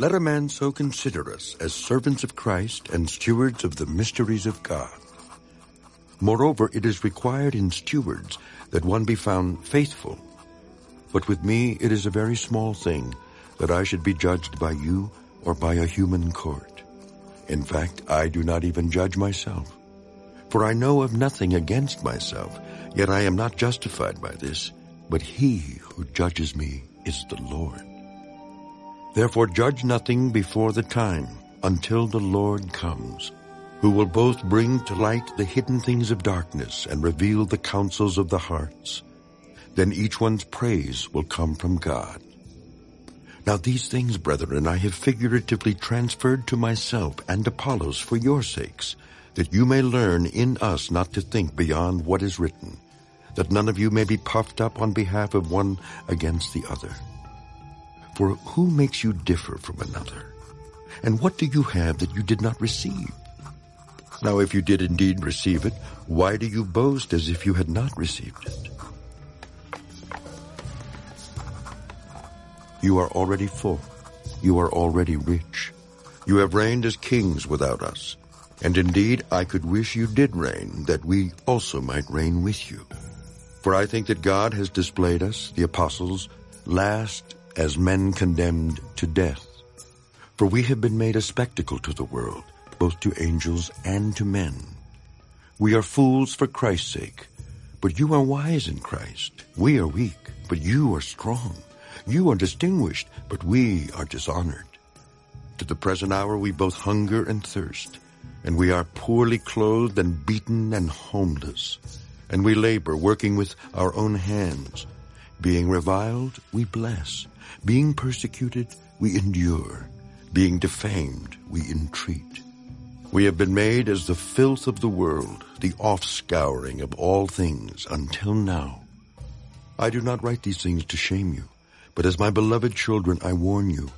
Let a man so consider us as servants of Christ and stewards of the mysteries of God. Moreover, it is required in stewards that one be found faithful. But with me it is a very small thing that I should be judged by you or by a human court. In fact, I do not even judge myself. For I know of nothing against myself, yet I am not justified by this, but he who judges me is the Lord. Therefore judge nothing before the time, until the Lord comes, who will both bring to light the hidden things of darkness and reveal the counsels of the hearts. Then each one's praise will come from God. Now these things, brethren, I have figuratively transferred to myself and Apollos for your sakes, that you may learn in us not to think beyond what is written, that none of you may be puffed up on behalf of one against the other. For who makes you differ from another? And what do you have that you did not receive? Now if you did indeed receive it, why do you boast as if you had not received it? You are already full. You are already rich. You have reigned as kings without us. And indeed, I could wish you did reign, that we also might reign with you. For I think that God has displayed us, the apostles, last as men condemned to death. For we have been made a spectacle to the world, both to angels and to men. We are fools for Christ's sake, but you are wise in Christ. We are weak, but you are strong. You are distinguished, but we are dishonored. To the present hour we both hunger and thirst, and we are poorly clothed and beaten and homeless. And we labor, working with our own hands. Being reviled, we bless. Being persecuted, we endure. Being defamed, we entreat. We have been made as the filth of the world, the offscouring of all things until now. I do not write these things to shame you, but as my beloved children I warn you,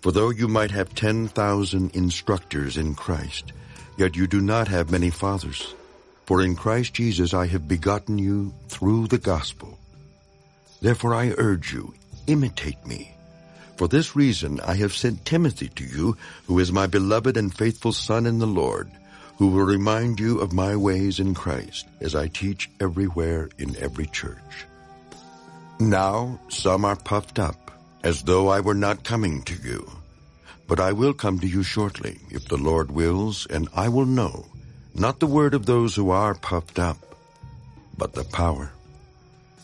for though you might have ten thousand instructors in Christ, yet you do not have many fathers. For in Christ Jesus I have begotten you through the gospel. Therefore I urge you, imitate me. For this reason I have sent Timothy to you, who is my beloved and faithful son in the Lord, who will remind you of my ways in Christ, as I teach everywhere in every church. Now some are puffed up, as though I were not coming to you. But I will come to you shortly, if the Lord wills, and I will know, not the word of those who are puffed up, but the power.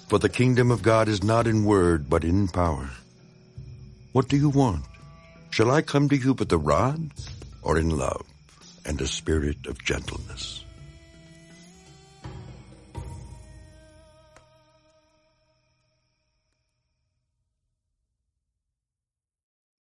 For the kingdom of God is not in word, but in power. What do you want? Shall I come to you with a rod, or in love and a spirit of gentleness?